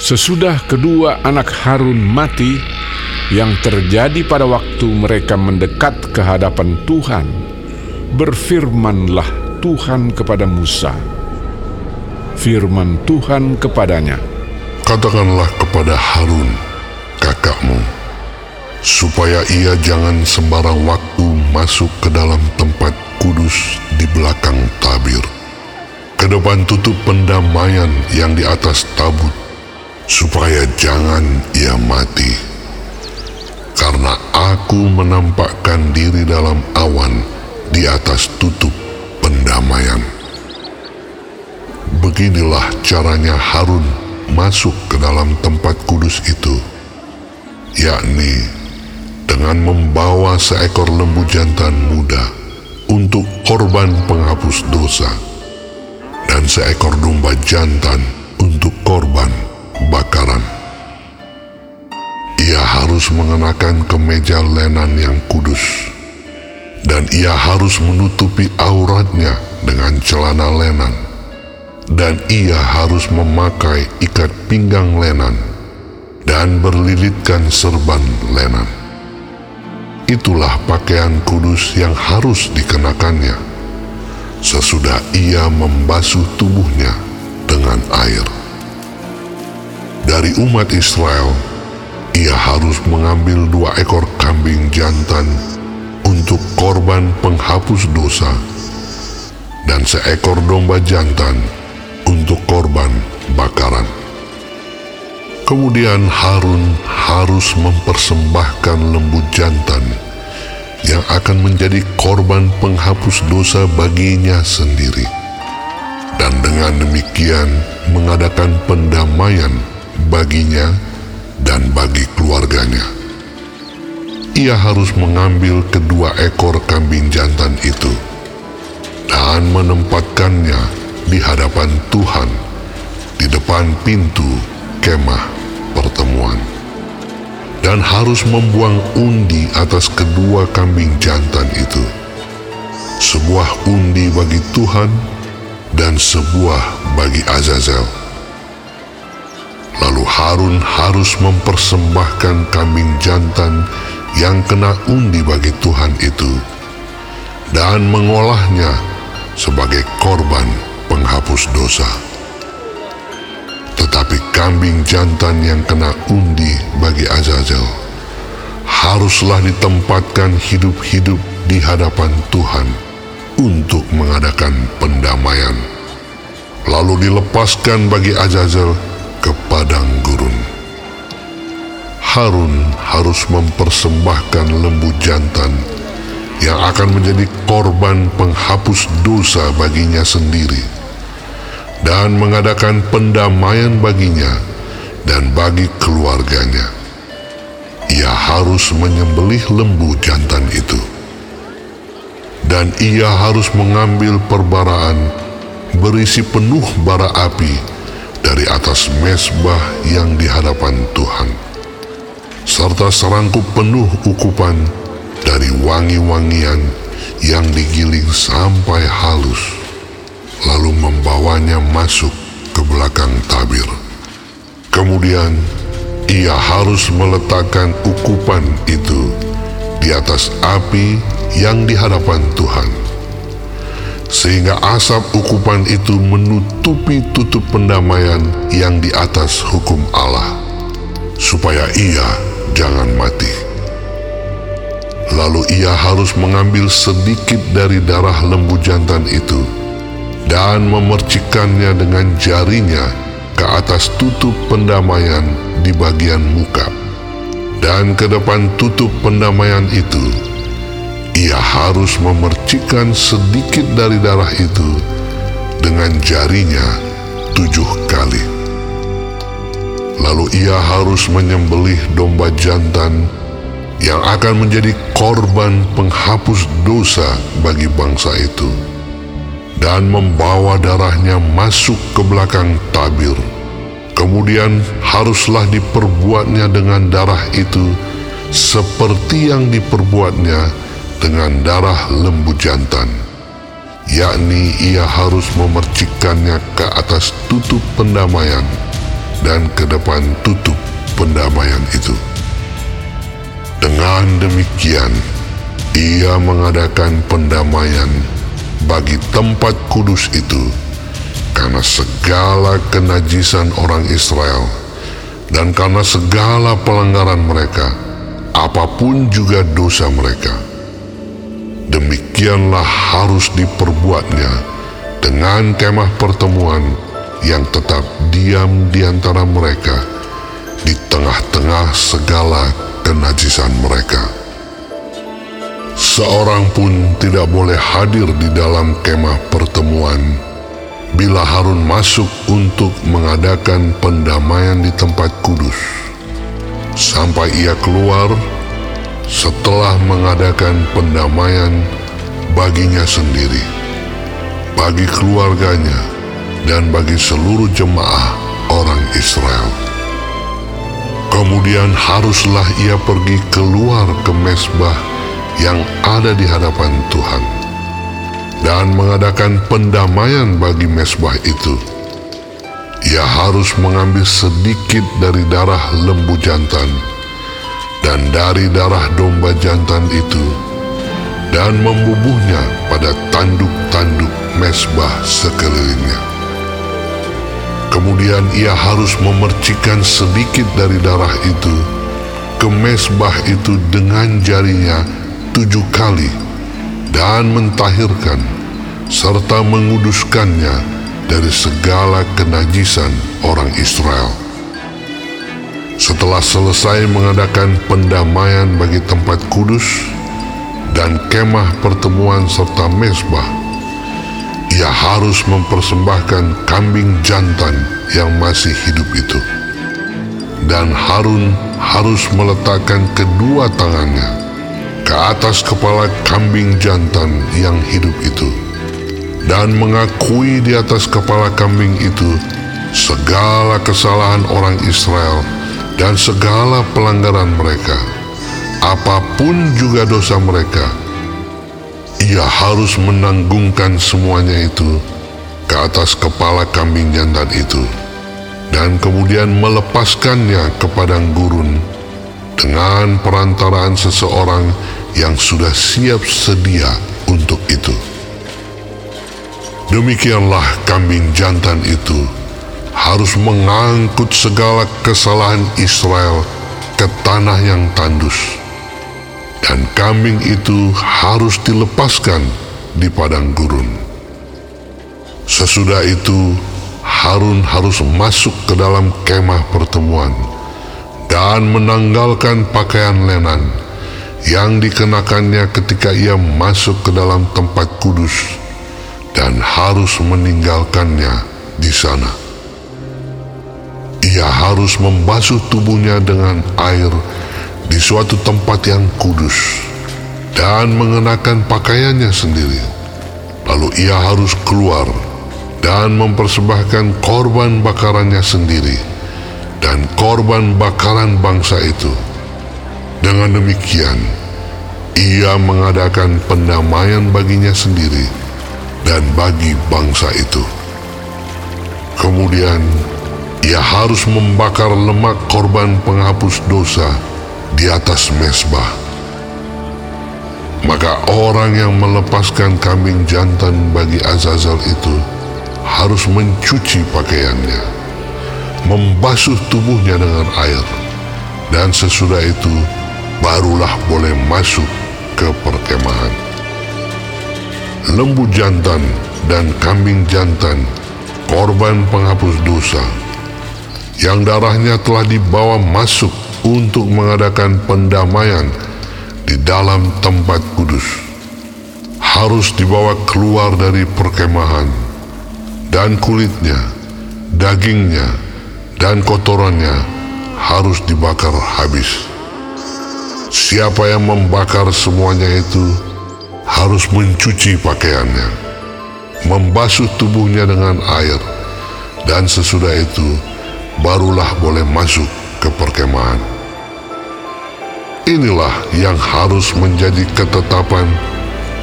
Sesudah kedua anak Harun mati, yang terjadi pada waktu mereka mendekat ke hadapan Tuhan, berfirmanlah Tuhan kepada Musa. Firman Tuhan kepadanya, Katakanlah kepada Harun, kakakmu, supaya ia jangan sembarang waktu masuk ke dalam tempat kudus di belakang tabir, ke depan tutup pendamaian yang di atas tabut, supaya jangan ia mati. Karena aku menampakkan diri dalam awan di atas tutup pendamaian. Beginilah caranya Harun masuk ke dalam tempat kudus itu, yakni dengan membawa seekor lembu jantan muda untuk korban penghapus dosa dan seekor domba jantan untuk korban bakaran. Ia harus mengenakan kemeja lenan yang kudus dan ia harus menutupi auratnya dengan celana lenan dan ia harus memakai ikat pinggang lenan dan berlilitkan serban lenan. Itulah pakaian kudus yang harus dikenakannya sesudah ia membasuh tubuhnya dengan air. Dari umat Israel, ia harus mengambil dua ekor kambing jantan untuk korban penghapus dosa dan seekor domba jantan untuk korban bakaran. Kemudian Harun harus mempersembahkan lembu jantan yang akan menjadi korban penghapus dosa baginya sendiri. Dan dengan demikian mengadakan pendamaian baginya dan bagi keluarganya. Ia harus mengambil kedua ekor kambing jantan itu dan menempatkannya di hadapan Tuhan di depan pintu kemah pertemuan. Dan harus membuang undi atas kedua kambing jantan itu. Sebuah undi bagi Tuhan dan sebuah bagi Azazel Harun harus mempersembahkan kambing jantan yang kena undi bagi Tuhan itu dan mengolahnya sebagai korban penghapus dosa. Tetapi kambing jantan yang kena undi bagi Azazel haruslah ditempatkan hidup-hidup di hadapan Tuhan untuk mengadakan pendamaian. Lalu dilepaskan bagi Azazel ke padang. Harun harus mempersembahkan lembu jantan yang akan menjadi korban penghapus dosa baginya sendiri dan mengadakan pendamaian baginya dan bagi keluarganya. Ia harus menyembelih lembu jantan itu. Dan ia harus mengambil perbaraan berisi penuh bara api dari atas mesbah yang di hadapan Tuhan. Serta serangkup penuh ukupan dari wangi-wangian yang digiling sampai halus, lalu membawanya masuk ke belakang tabir. Kemudian ia harus meletakkan ukupan itu di atas api yang di hadapan Tuhan, sehingga asap ukupan itu menutupi tutup pendamaian yang di atas hukum Allah, supaya ia jangan mati. Lalu ia harus mengambil sedikit dari darah lembu jantan itu dan memercikannya dengan jarinya ke atas tutup pendamaian di bagian muka. Dan ke depan tutup pendamaian itu, ia harus memercikan sedikit dari darah itu dengan jarinya tujuh kali. Ia harus menyembelih domba jantan yang akan menjadi korban penghapus dosa bagi bangsa itu dan membawa darahnya masuk ke belakang tabir. Kemudian haruslah diperbuatnya dengan darah itu seperti yang diperbuatnya dengan darah lembu jantan. Yakni ia harus memercikannya ke atas tutup pendamaian dan ke depan tutup pendamaian itu. Dengan demikian, ia mengadakan pendamaian bagi tempat kudus itu karena segala kenajisan orang Israel dan karena segala pelanggaran mereka, apa pun juga dosa mereka. Demikianlah harus diperbuatnya dengan kemah pertemuan yang tetap diam di antara mereka di tengah-tengah segala kenajisan mereka. Seorang pun tidak boleh hadir di dalam kemah pertemuan bila Harun masuk untuk mengadakan pendamaian di tempat kudus, sampai ia keluar setelah mengadakan pendamaian baginya sendiri, bagi keluarganya, dan bagi seluruh jemaah orang Israel. Kemudian haruslah ia pergi keluar ke mesbah yang ada di hadapan Tuhan dan mengadakan pendamaian bagi mesbah itu. Ia harus mengambil sedikit dari darah lembu jantan dan dari darah domba jantan itu dan membubuhnya pada tanduk-tanduk mesbah sekelilingnya. Kemudian ia harus memercikan sedikit dari darah itu ke mesbah itu dengan jarinya tujuh kali dan mentahirkan serta menguduskannya dari segala kenajisan orang Israel. Setelah selesai mengadakan pendamaian bagi tempat kudus dan kemah pertemuan serta mesbah, ia harus mempersembahkan kambing jantan yang masih hidup itu. Dan Harun harus meletakkan kedua tangannya ke atas kepala kambing jantan yang hidup itu dan mengakui di atas kepala kambing itu segala kesalahan orang Israel dan segala pelanggaran mereka apa pun juga dosa mereka ia harus menanggungkan semuanya itu ke atas kepala kambing jantan itu dan kemudian melepaskannya ke padang gurun dengan perantaraan seseorang yang sudah siap sedia untuk itu. Demikianlah kambing jantan itu harus mengangkut segala kesalahan Israel ke tanah yang tandus. Dan kambing itu harus dilepaskan di padang gurun. Sesudah itu, Harun harus masuk ke dalam kemah pertemuan dan menanggalkan pakaian lenan yang dikenakannya ketika ia masuk ke dalam tempat kudus dan harus meninggalkannya di sana. Ia harus membasuh tubuhnya dengan air suatu tempat yang kudus dan mengenakan pakaiannya sendiri. Lalu ia harus keluar dan mempersembahkan korban bakarannya sendiri dan korban bakaran bangsa itu. Dengan demikian, ia mengadakan pendamaian baginya sendiri dan bagi bangsa itu. Kemudian, ia harus membakar lemak korban penghapus dosa di atas mesbah. Maka orang yang melepaskan kambing jantan bagi Azazel itu harus mencuci pakaiannya membasuh tubuhnya dengan air, dan sesudah itu barulah boleh masuk ke perkemahan. Lembu jantan dan kambing jantan, korban penghapus dosa, yang darahnya telah dibawa masuk untuk mengadakan pendamaian di dalam tempat kudus, harus dibawa keluar dari perkemahan, dan kulitnya, dagingnya, dan kotorannya harus dibakar habis. Siapa yang membakar semuanya itu harus mencuci pakaiannya, membasuh tubuhnya dengan air, dan sesudah itu barulah boleh masuk ke perkemahan. Inilah yang harus menjadi ketetapan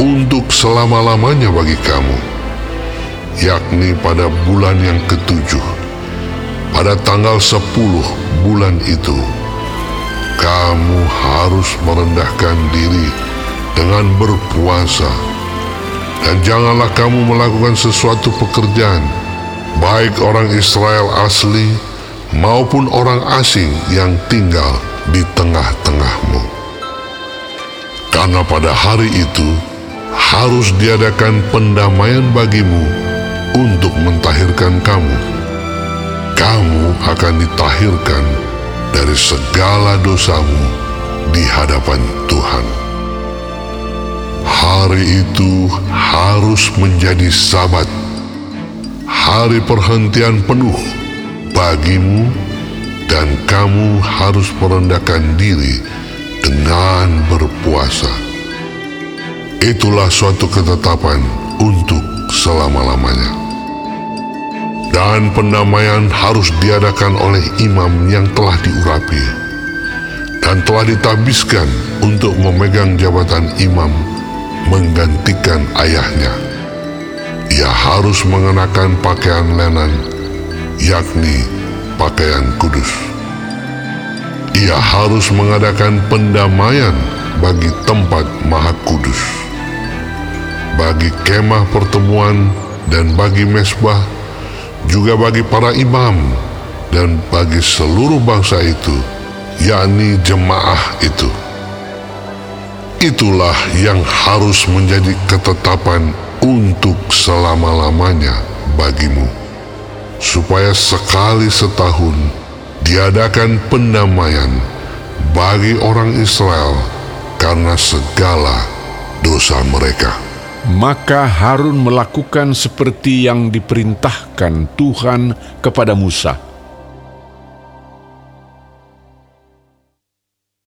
untuk selama-lamanya bagi kamu, yakni pada bulan yang ketujuh pada tanggal 10 bulan itu, kamu harus merendahkan diri dengan berpuasa. Dan janganlah kamu melakukan sesuatu pekerjaan, baik orang Israel asli maupun orang asing yang tinggal di tengah-tengahmu. Karena pada hari itu harus diadakan pendamaian bagimu untuk mentahirkan kamu. Kamu akan ditahirkan dari segala dosamu di hadapan Tuhan. Hari itu harus menjadi sabat, hari perhentian penuh bagimu dan kamu harus merendahkan diri dengan berpuasa. Itulah suatu ketetapan untuk selama-lamanya. Dan pendamaian harus diadakan oleh imam yang telah diurapi dan telah ditabiskan untuk memegang jabatan imam menggantikan ayahnya. Ia harus mengenakan pakaian lenan, yakni pakaian kudus. Ia harus mengadakan pendamaian bagi tempat maha kudus, bagi kemah pertemuan dan bagi mesbah, juga bagi para imam dan bagi seluruh bangsa itu, yakni jemaah itu. Itulah yang harus menjadi ketetapan untuk selama-lamanya bagimu supaya sekali setahun diadakan pendamaian bagi orang Israel karena segala dosa mereka. Maka Harun melakukan seperti yang diperintahkan Tuhan kepada Musa.